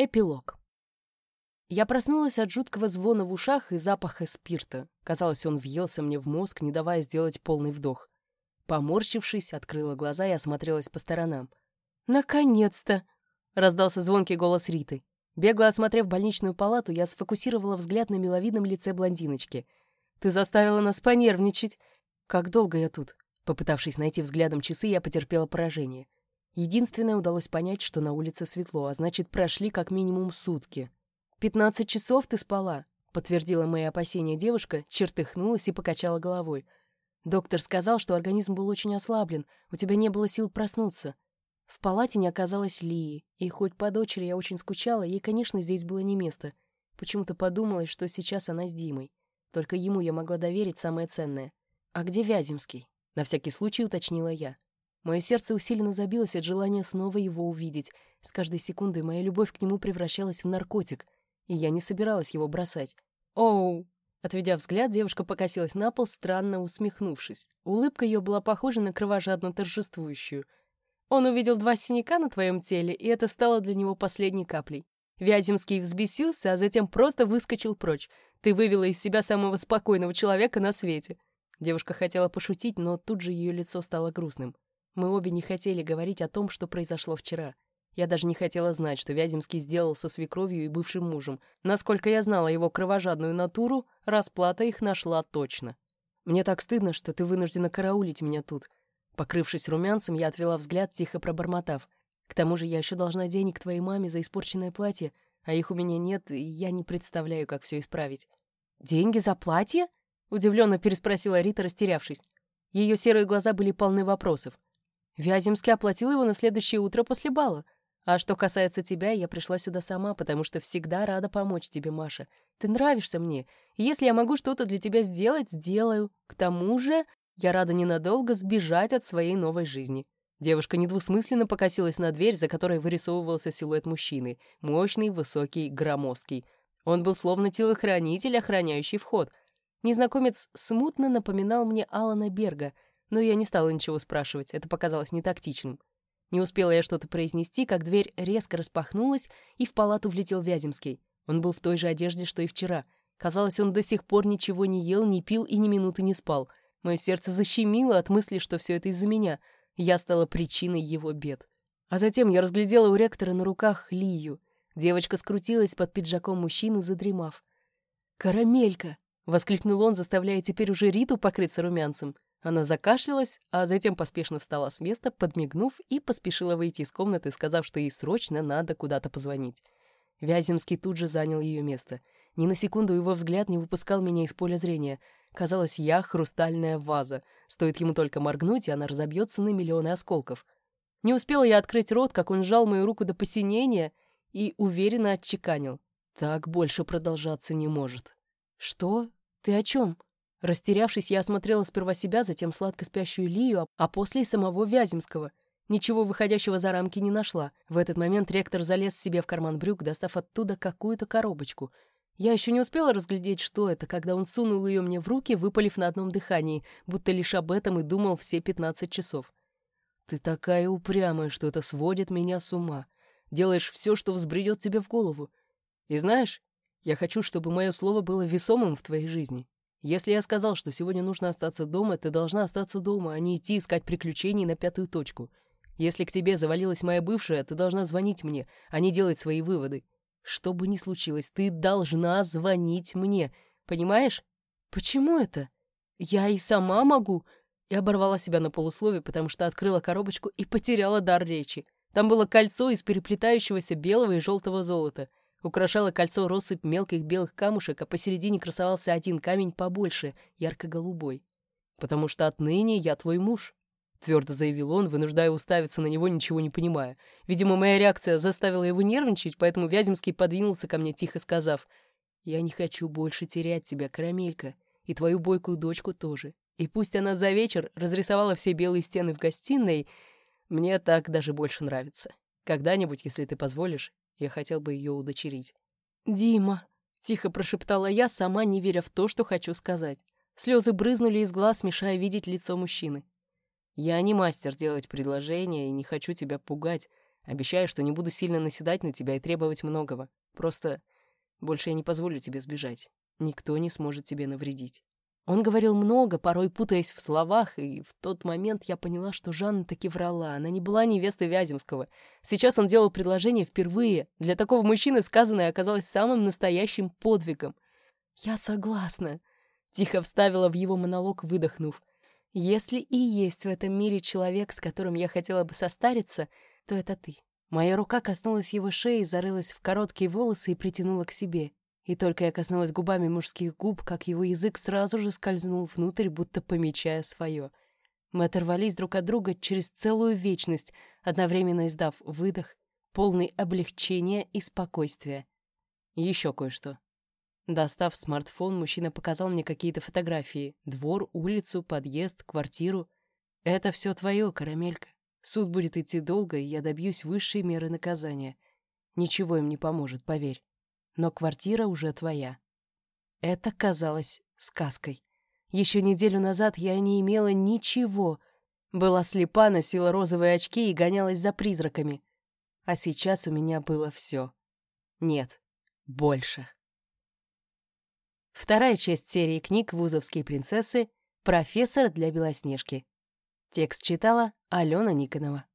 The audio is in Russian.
Эпилог. Я проснулась от жуткого звона в ушах и запаха спирта. Казалось, он въелся мне в мозг, не давая сделать полный вдох. Поморщившись, открыла глаза и осмотрелась по сторонам. «Наконец-то!» — раздался звонкий голос Риты. Бегло осмотрев больничную палату, я сфокусировала взгляд на миловидном лице блондиночки. «Ты заставила нас понервничать!» «Как долго я тут?» Попытавшись найти взглядом часы, я потерпела поражение. Единственное, удалось понять, что на улице светло, а значит, прошли как минимум сутки. «Пятнадцать часов ты спала», — подтвердила мои опасения девушка, чертыхнулась и покачала головой. «Доктор сказал, что организм был очень ослаблен, у тебя не было сил проснуться». В палате не оказалось Лии, и хоть по дочери я очень скучала, ей, конечно, здесь было не место. Почему-то подумалось, что сейчас она с Димой. Только ему я могла доверить самое ценное. «А где Вяземский?» — на всякий случай уточнила я. Мое сердце усиленно забилось от желания снова его увидеть. С каждой секундой моя любовь к нему превращалась в наркотик, и я не собиралась его бросать. «Оу!» Отведя взгляд, девушка покосилась на пол, странно усмехнувшись. Улыбка ее была похожа на кровожадно торжествующую. Он увидел два синяка на твоем теле, и это стало для него последней каплей. Вяземский взбесился, а затем просто выскочил прочь. Ты вывела из себя самого спокойного человека на свете. Девушка хотела пошутить, но тут же ее лицо стало грустным. Мы обе не хотели говорить о том, что произошло вчера. Я даже не хотела знать, что Вяземский сделал со свекровью и бывшим мужем. Насколько я знала его кровожадную натуру, расплата их нашла точно. «Мне так стыдно, что ты вынуждена караулить меня тут». Покрывшись румянцем, я отвела взгляд, тихо пробормотав. «К тому же я еще должна денег твоей маме за испорченное платье, а их у меня нет, и я не представляю, как все исправить». «Деньги за платье?» — удивленно переспросила Рита, растерявшись. Ее серые глаза были полны вопросов. Вяземский оплатил его на следующее утро после бала. А что касается тебя, я пришла сюда сама, потому что всегда рада помочь тебе, Маша. Ты нравишься мне. И если я могу что-то для тебя сделать, сделаю. К тому же, я рада ненадолго сбежать от своей новой жизни. Девушка недвусмысленно покосилась на дверь, за которой вырисовывался силуэт мужчины. Мощный, высокий, громоздкий. Он был словно телохранитель, охраняющий вход. Незнакомец смутно напоминал мне Алана Берга — но я не стала ничего спрашивать, это показалось нетактичным. Не успела я что-то произнести, как дверь резко распахнулась, и в палату влетел Вяземский. Он был в той же одежде, что и вчера. Казалось, он до сих пор ничего не ел, не пил и ни минуты не спал. Мое сердце защемило от мысли, что все это из-за меня. Я стала причиной его бед. А затем я разглядела у ректора на руках Лию. Девочка скрутилась под пиджаком мужчины, задремав. «Карамелька!» — воскликнул он, заставляя теперь уже Риту покрыться румянцем. Она закашлялась, а затем поспешно встала с места, подмигнув и поспешила выйти из комнаты, сказав, что ей срочно надо куда-то позвонить. Вяземский тут же занял ее место. Ни на секунду его взгляд не выпускал меня из поля зрения. Казалось, я — хрустальная ваза. Стоит ему только моргнуть, и она разобьется на миллионы осколков. Не успела я открыть рот, как он сжал мою руку до посинения и уверенно отчеканил. Так больше продолжаться не может. «Что? Ты о чем?» Растерявшись, я осмотрела сперва себя, затем сладко спящую Лию, а после и самого Вяземского. Ничего выходящего за рамки не нашла. В этот момент ректор залез себе в карман брюк, достав оттуда какую-то коробочку. Я еще не успела разглядеть, что это, когда он сунул ее мне в руки, выпалив на одном дыхании, будто лишь об этом и думал все пятнадцать часов. «Ты такая упрямая, что это сводит меня с ума. Делаешь все, что взбредет тебе в голову. И знаешь, я хочу, чтобы мое слово было весомым в твоей жизни. Если я сказал, что сегодня нужно остаться дома, ты должна остаться дома, а не идти искать приключений на пятую точку. Если к тебе завалилась моя бывшая, ты должна звонить мне, а не делать свои выводы. Что бы ни случилось, ты должна звонить мне. Понимаешь? Почему это? Я и сама могу. Я оборвала себя на полуслове, потому что открыла коробочку и потеряла дар речи. Там было кольцо из переплетающегося белого и желтого золота. Украшало кольцо россыпь мелких белых камушек, а посередине красовался один камень побольше, ярко-голубой. «Потому что отныне я твой муж», — твердо заявил он, вынуждая уставиться на него, ничего не понимая. Видимо, моя реакция заставила его нервничать, поэтому Вяземский подвинулся ко мне, тихо сказав, «Я не хочу больше терять тебя, карамелька, и твою бойкую дочку тоже. И пусть она за вечер разрисовала все белые стены в гостиной, мне так даже больше нравится. Когда-нибудь, если ты позволишь, я хотел бы ее удочерить. «Дима!» — тихо прошептала я, сама не веря в то, что хочу сказать. Слезы брызнули из глаз, мешая видеть лицо мужчины. «Я не мастер делать предложения и не хочу тебя пугать, Обещаю, что не буду сильно наседать на тебя и требовать многого. Просто больше я не позволю тебе сбежать. Никто не сможет тебе навредить. Он говорил много, порой путаясь в словах, и в тот момент я поняла, что Жанна таки врала. Она не была невестой Вяземского. Сейчас он делал предложение впервые. Для такого мужчины сказанное оказалось самым настоящим подвигом. «Я согласна», — тихо вставила в его монолог, выдохнув. «Если и есть в этом мире человек, с которым я хотела бы состариться, то это ты». Моя рука коснулась его шеи, зарылась в короткие волосы и притянула к себе. И только я коснулась губами мужских губ, как его язык сразу же скользнул внутрь, будто помечая свое. Мы оторвались друг от друга через целую вечность, одновременно издав выдох, полный облегчения и спокойствия. Еще кое-что. Достав смартфон, мужчина показал мне какие-то фотографии. Двор, улицу, подъезд, квартиру. Это все твое, карамелька. Суд будет идти долго, и я добьюсь высшей меры наказания. Ничего им не поможет, поверь но квартира уже твоя. Это казалось сказкой. Еще неделю назад я не имела ничего. Была слепа, носила розовые очки и гонялась за призраками. А сейчас у меня было все. Нет, больше. Вторая часть серии книг «Вузовские принцессы. Профессор для Белоснежки». Текст читала Алена Никонова.